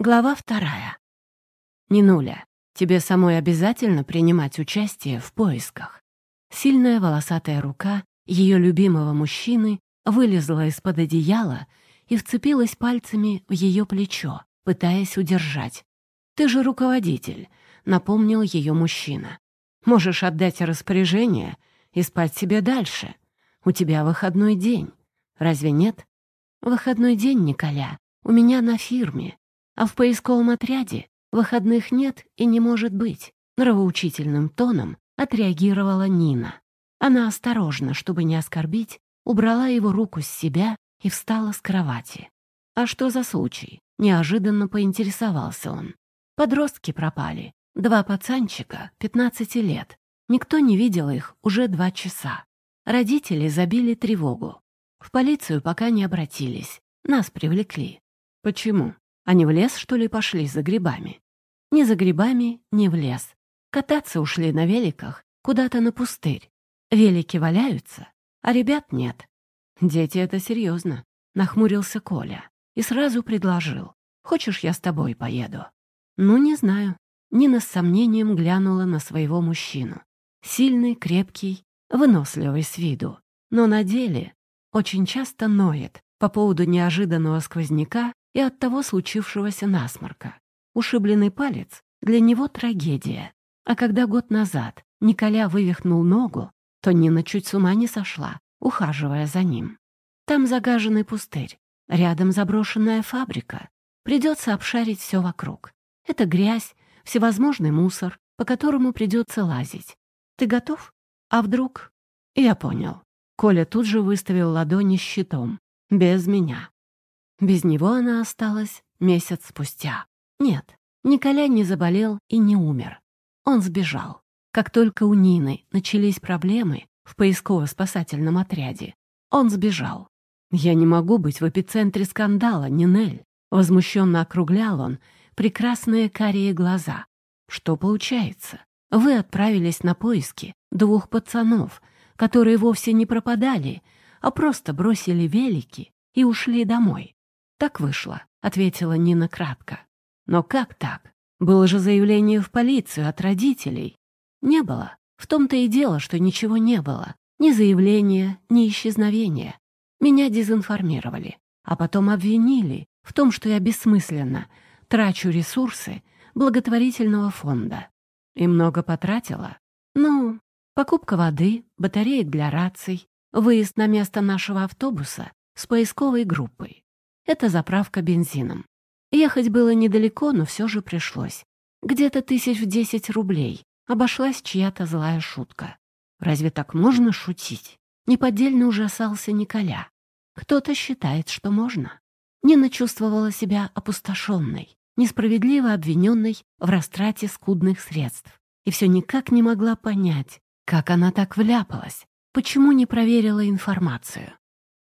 Глава вторая. Нинуля, тебе самой обязательно принимать участие в поисках. Сильная волосатая рука ее любимого мужчины вылезла из-под одеяла и вцепилась пальцами в ее плечо, пытаясь удержать. «Ты же руководитель», — напомнил ее мужчина. «Можешь отдать распоряжение и спать себе дальше. У тебя выходной день. Разве нет?» «Выходной день, Николя, у меня на фирме. А в поисковом отряде выходных нет и не может быть. Нравоучительным тоном отреагировала Нина. Она осторожно, чтобы не оскорбить, убрала его руку с себя и встала с кровати. «А что за случай?» — неожиданно поинтересовался он. Подростки пропали. Два пацанчика, 15 лет. Никто не видел их уже два часа. Родители забили тревогу. В полицию пока не обратились. Нас привлекли. Почему? Они в лес, что ли, пошли за грибами? Ни за грибами, ни в лес. Кататься ушли на великах куда-то на пустырь. Велики валяются, а ребят нет. Дети — это серьезно. Нахмурился Коля и сразу предложил. «Хочешь, я с тобой поеду?» «Ну, не знаю». Нина с сомнением глянула на своего мужчину. Сильный, крепкий, выносливый с виду. Но на деле очень часто ноет по поводу неожиданного сквозняка и от того случившегося насморка. Ушибленный палец для него трагедия. А когда год назад Николя вывихнул ногу, то Нина чуть с ума не сошла, ухаживая за ним. Там загаженный пустырь, рядом заброшенная фабрика. Придется обшарить все вокруг. Это грязь, всевозможный мусор, по которому придется лазить. Ты готов? А вдруг? Я понял. Коля тут же выставил ладони щитом. Без меня. Без него она осталась месяц спустя. Нет, Николя не заболел и не умер. Он сбежал. Как только у Нины начались проблемы в поисково-спасательном отряде, он сбежал. «Я не могу быть в эпицентре скандала, Нинель», — возмущенно округлял он прекрасные карие глаза. «Что получается? Вы отправились на поиски двух пацанов, которые вовсе не пропадали, а просто бросили велики и ушли домой. «Так вышло», — ответила Нина кратко. «Но как так? Было же заявление в полицию от родителей». «Не было. В том-то и дело, что ничего не было. Ни заявления, ни исчезновения. Меня дезинформировали, а потом обвинили в том, что я бессмысленно трачу ресурсы благотворительного фонда. И много потратила. Ну, покупка воды, батареек для раций, выезд на место нашего автобуса с поисковой группой. Это заправка бензином. Ехать было недалеко, но все же пришлось. Где-то тысяч в десять рублей. Обошлась чья-то злая шутка. Разве так можно шутить? Неподдельно ужасался Николя. Кто-то считает, что можно. Нина чувствовала себя опустошенной, несправедливо обвиненной в растрате скудных средств. И все никак не могла понять, как она так вляпалась, почему не проверила информацию.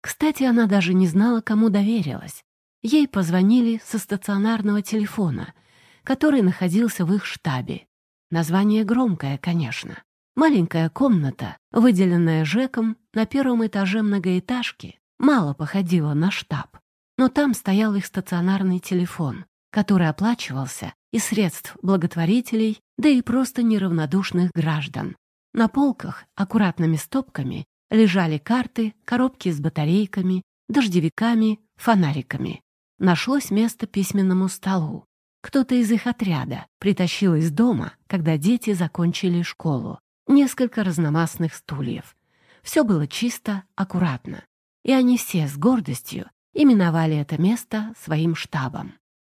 Кстати, она даже не знала, кому доверилась. Ей позвонили со стационарного телефона, который находился в их штабе. Название громкое, конечно. Маленькая комната, выделенная Жеком на первом этаже многоэтажки, мало походила на штаб. Но там стоял их стационарный телефон, который оплачивался из средств благотворителей, да и просто неравнодушных граждан. На полках аккуратными стопками лежали карты, коробки с батарейками, дождевиками, фонариками. Нашлось место письменному столу. Кто-то из их отряда притащил из дома, когда дети закончили школу, несколько разномастных стульев. Все было чисто, аккуратно. И они все с гордостью именовали это место своим штабом.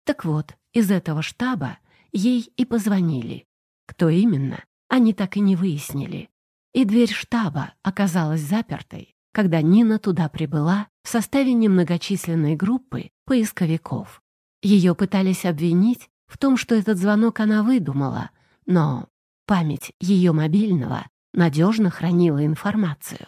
Так вот, из этого штаба ей и позвонили. Кто именно, они так и не выяснили и дверь штаба оказалась запертой, когда Нина туда прибыла в составе немногочисленной группы поисковиков. Ее пытались обвинить в том, что этот звонок она выдумала, но память ее мобильного надежно хранила информацию.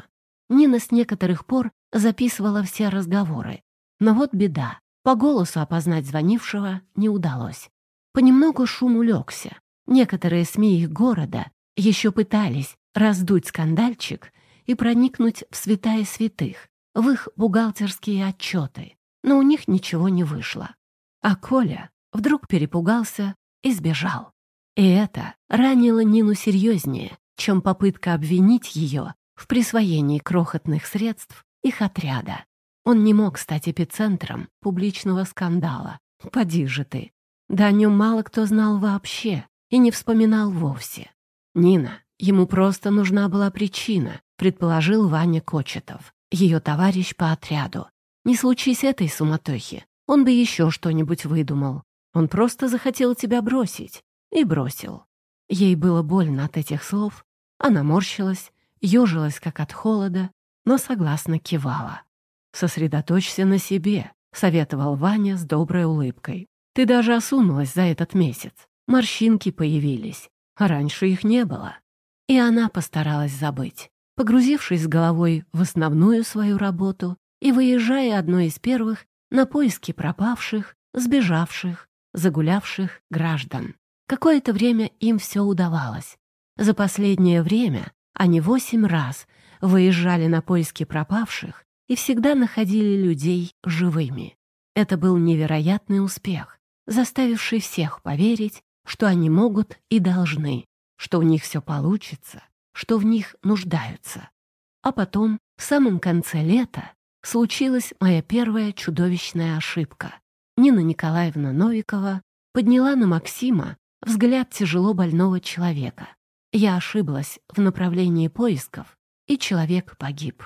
Нина с некоторых пор записывала все разговоры. Но вот беда. По голосу опознать звонившего не удалось. Понемногу шум улегся. Некоторые СМИ их города еще пытались раздуть скандальчик и проникнуть в святая святых, в их бухгалтерские отчеты, но у них ничего не вышло. А Коля вдруг перепугался и сбежал. И это ранило Нину серьезнее, чем попытка обвинить ее в присвоении крохотных средств их отряда. Он не мог стать эпицентром публичного скандала. Поди же ты. Да о нем мало кто знал вообще и не вспоминал вовсе. Нина, ему просто нужна была причина, предположил Ваня Кочетов, ее товарищ по отряду. Не случись этой суматохи, он бы еще что-нибудь выдумал. Он просто захотел тебя бросить. И бросил. Ей было больно от этих слов. Она морщилась, ежилась как от холода, но согласно кивала. «Сосредоточься на себе», — советовал Ваня с доброй улыбкой. «Ты даже осунулась за этот месяц. Морщинки появились, а раньше их не было». И она постаралась забыть, погрузившись с головой в основную свою работу и выезжая одной из первых на поиски пропавших, сбежавших, загулявших граждан. Какое-то время им все удавалось. За последнее время они восемь раз выезжали на поиски пропавших и всегда находили людей живыми. Это был невероятный успех, заставивший всех поверить, что они могут и должны, что у них все получится, что в них нуждаются. А потом, в самом конце лета, случилась моя первая чудовищная ошибка. Нина Николаевна Новикова подняла на Максима взгляд тяжело больного человека. Я ошиблась в направлении поисков, и человек погиб.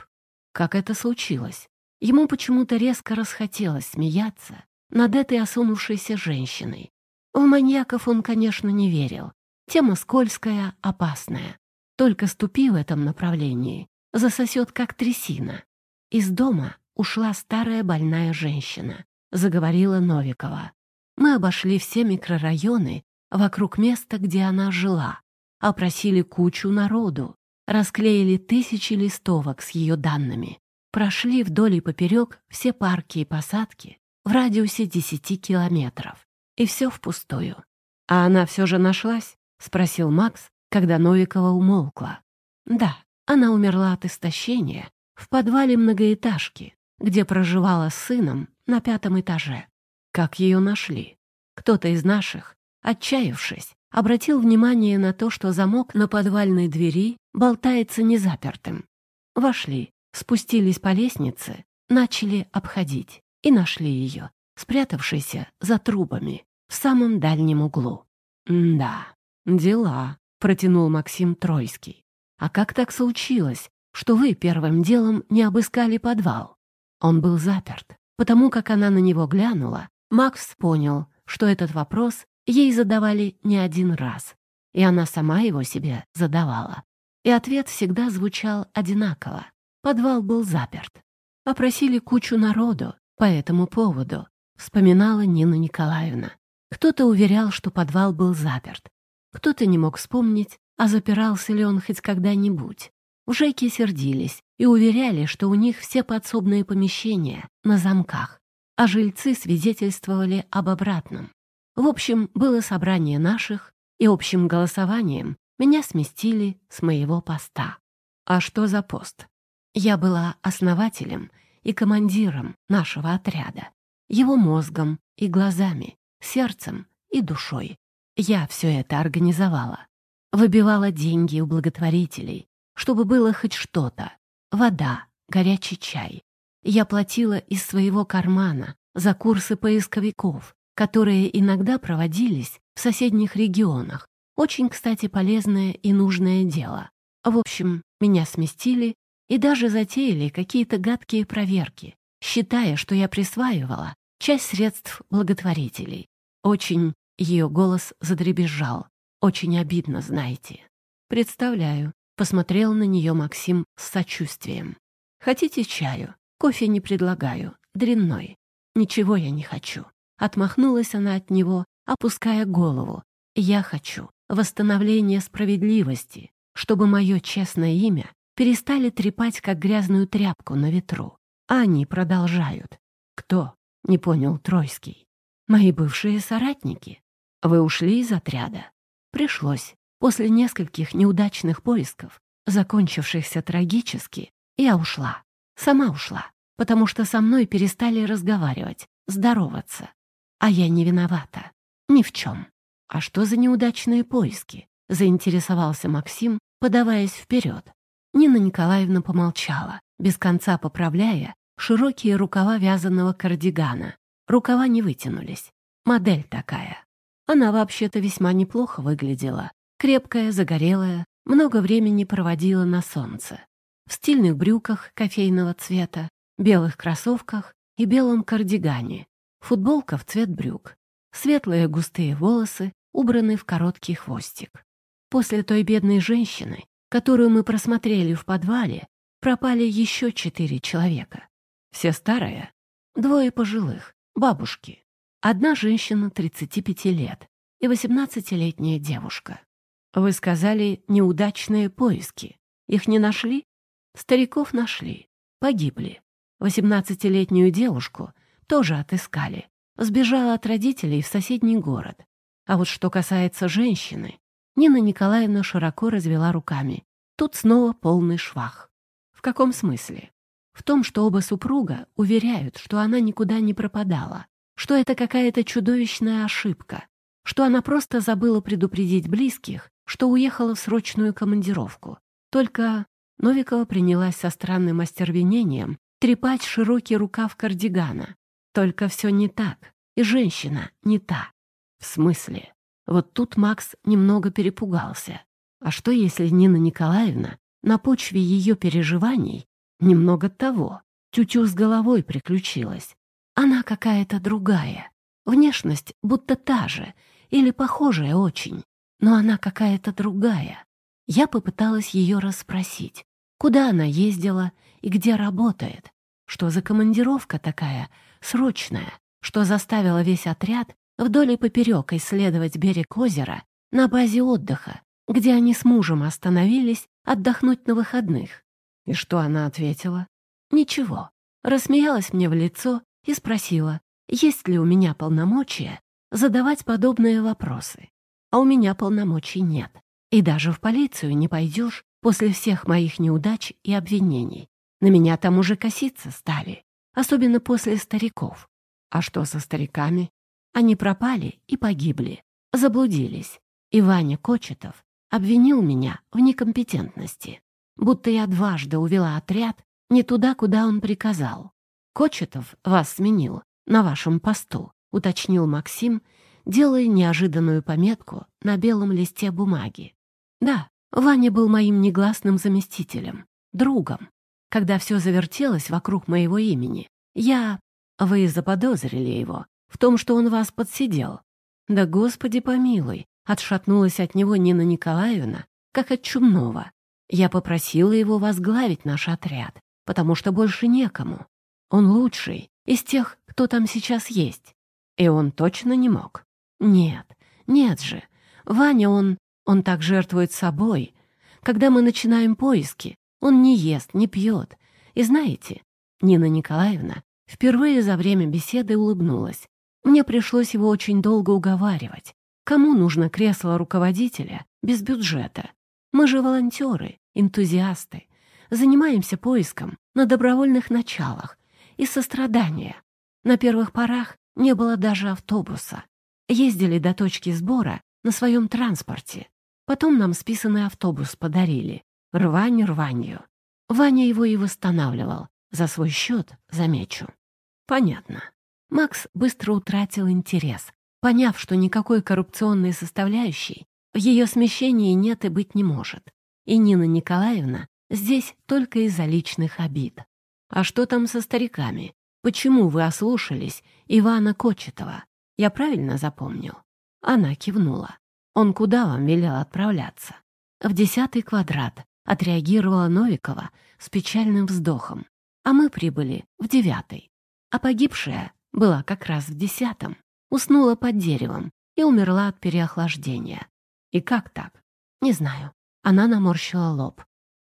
Как это случилось? Ему почему-то резко расхотелось смеяться над этой осунувшейся женщиной. В маньяков он, конечно, не верил. Тема скользкая, опасная. Только ступи в этом направлении, засосет как трясина. Из дома ушла старая больная женщина, заговорила Новикова. Мы обошли все микрорайоны вокруг места, где она жила, опросили кучу народу, расклеили тысячи листовок с ее данными, прошли вдоль и поперек все парки и посадки в радиусе десяти километров. И все впустую. «А она все же нашлась?» — спросил Макс, когда Новикова умолкла. «Да, она умерла от истощения в подвале многоэтажки, где проживала с сыном на пятом этаже. Как ее нашли? Кто-то из наших, отчаявшись, обратил внимание на то, что замок на подвальной двери болтается незапертым. Вошли, спустились по лестнице, начали обходить и нашли ее, спрятавшейся за трубами в самом дальнем углу. «Да, дела», — протянул Максим Тройский. «А как так случилось, что вы первым делом не обыскали подвал?» Он был заперт. Потому как она на него глянула, Макс понял, что этот вопрос ей задавали не один раз. И она сама его себе задавала. И ответ всегда звучал одинаково. Подвал был заперт. Опросили кучу народу по этому поводу, вспоминала Нина Николаевна. Кто-то уверял, что подвал был заперт. Кто-то не мог вспомнить, а запирался ли он хоть когда-нибудь. Жеке сердились и уверяли, что у них все подсобные помещения на замках, а жильцы свидетельствовали об обратном. В общем, было собрание наших, и общим голосованием меня сместили с моего поста. А что за пост? Я была основателем и командиром нашего отряда, его мозгом и глазами, сердцем и душой. Я все это организовала. Выбивала деньги у благотворителей, чтобы было хоть что-то. Вода, горячий чай. Я платила из своего кармана за курсы поисковиков, которые иногда проводились в соседних регионах. Очень, кстати, полезное и нужное дело. В общем, меня сместили и даже затеяли какие-то гадкие проверки, считая, что я присваивала часть средств благотворителей. Очень ее голос задребезжал. Очень обидно, знаете. Представляю, посмотрел на нее Максим с сочувствием. Хотите чаю? Кофе не предлагаю, дрянной. Ничего я не хочу. Отмахнулась она от него, опуская голову. «Я хочу восстановления справедливости, чтобы мое честное имя перестали трепать, как грязную тряпку на ветру. А они продолжают. Кто? Не понял Тройский. Мои бывшие соратники. Вы ушли из отряда? Пришлось. После нескольких неудачных поисков, закончившихся трагически, я ушла. Сама ушла, потому что со мной перестали разговаривать, здороваться. А я не виновата. Ни в чем. А что за неудачные поиски? Заинтересовался Максим, подаваясь вперед. Нина Николаевна помолчала, без конца поправляя широкие рукава вязаного кардигана. Рукава не вытянулись. Модель такая. Она вообще-то весьма неплохо выглядела. Крепкая, загорелая, много времени проводила на солнце. В стильных брюках кофейного цвета, белых кроссовках и белом кардигане. Футболка в цвет брюк. Светлые густые волосы, убраны в короткий хвостик. После той бедной женщины, которую мы просмотрели в подвале, пропали еще четыре человека. Все старые, двое пожилых, бабушки. Одна женщина 35 лет и 18-летняя девушка. Вы сказали «неудачные поиски». Их не нашли? Стариков нашли. Погибли. 18-летнюю девушку тоже отыскали. Сбежала от родителей в соседний город. А вот что касается женщины, Нина Николаевна широко развела руками. Тут снова полный швах. В каком смысле? В том, что оба супруга уверяют, что она никуда не пропадала, что это какая-то чудовищная ошибка, что она просто забыла предупредить близких, что уехала в срочную командировку. Только Новикова принялась со странным остервенением трепать широкий рукав кардигана. Только все не так, и женщина не та. В смысле? Вот тут Макс немного перепугался. А что, если Нина Николаевна на почве ее переживаний немного того, тютю с головой приключилась? Она какая-то другая. Внешность будто та же или похожая очень но она какая-то другая. Я попыталась ее расспросить, куда она ездила и где работает, что за командировка такая срочная, что заставила весь отряд вдоль и поперек исследовать берег озера на базе отдыха, где они с мужем остановились отдохнуть на выходных. И что она ответила? Ничего. Рассмеялась мне в лицо и спросила, есть ли у меня полномочия задавать подобные вопросы а у меня полномочий нет. И даже в полицию не пойдешь после всех моих неудач и обвинений. На меня там уже коситься стали, особенно после стариков. А что со стариками? Они пропали и погибли, заблудились. И Ваня Кочетов обвинил меня в некомпетентности, будто я дважды увела отряд не туда, куда он приказал. Кочетов вас сменил на вашем посту, уточнил Максим делая неожиданную пометку на белом листе бумаги. Да, Ваня был моим негласным заместителем, другом. Когда все завертелось вокруг моего имени, я... Вы заподозрили его в том, что он вас подсидел. Да, Господи помилуй, отшатнулась от него Нина Николаевна, как от чумного. Я попросила его возглавить наш отряд, потому что больше некому. Он лучший из тех, кто там сейчас есть. И он точно не мог. Нет, нет же. Ваня, он... он так жертвует собой. Когда мы начинаем поиски, он не ест, не пьет. И знаете, Нина Николаевна впервые за время беседы улыбнулась. Мне пришлось его очень долго уговаривать. Кому нужно кресло руководителя без бюджета? Мы же волонтеры, энтузиасты. Занимаемся поиском на добровольных началах и сострадания. На первых порах не было даже автобуса. Ездили до точки сбора на своем транспорте. Потом нам списанный автобус подарили. Рвань рванью. Ваня его и восстанавливал. За свой счет, замечу. Понятно. Макс быстро утратил интерес, поняв, что никакой коррупционной составляющей в ее смещении нет и быть не может. И Нина Николаевна здесь только из-за личных обид. А что там со стариками? Почему вы ослушались Ивана Кочетова? Я правильно запомнил?» Она кивнула. «Он куда вам велел отправляться?» «В десятый квадрат», — отреагировала Новикова с печальным вздохом. «А мы прибыли в девятый. А погибшая была как раз в десятом. Уснула под деревом и умерла от переохлаждения. И как так? Не знаю. Она наморщила лоб.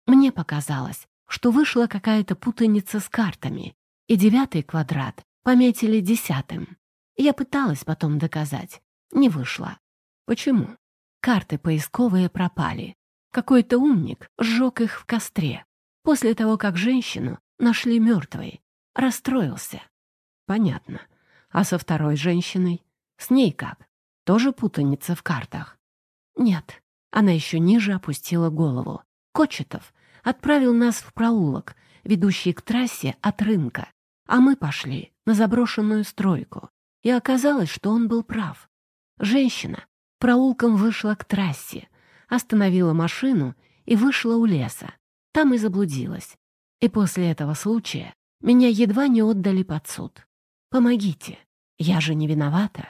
Мне показалось, что вышла какая-то путаница с картами, и девятый квадрат пометили десятым. Я пыталась потом доказать. Не вышло. Почему? Карты поисковые пропали. Какой-то умник сжег их в костре. После того, как женщину нашли мертвой. Расстроился. Понятно. А со второй женщиной? С ней как? Тоже путаница в картах? Нет. Она еще ниже опустила голову. Кочетов отправил нас в проулок, ведущий к трассе от рынка, а мы пошли на заброшенную стройку. И оказалось, что он был прав. Женщина проулком вышла к трассе, остановила машину и вышла у леса. Там и заблудилась. И после этого случая меня едва не отдали под суд. Помогите, я же не виновата.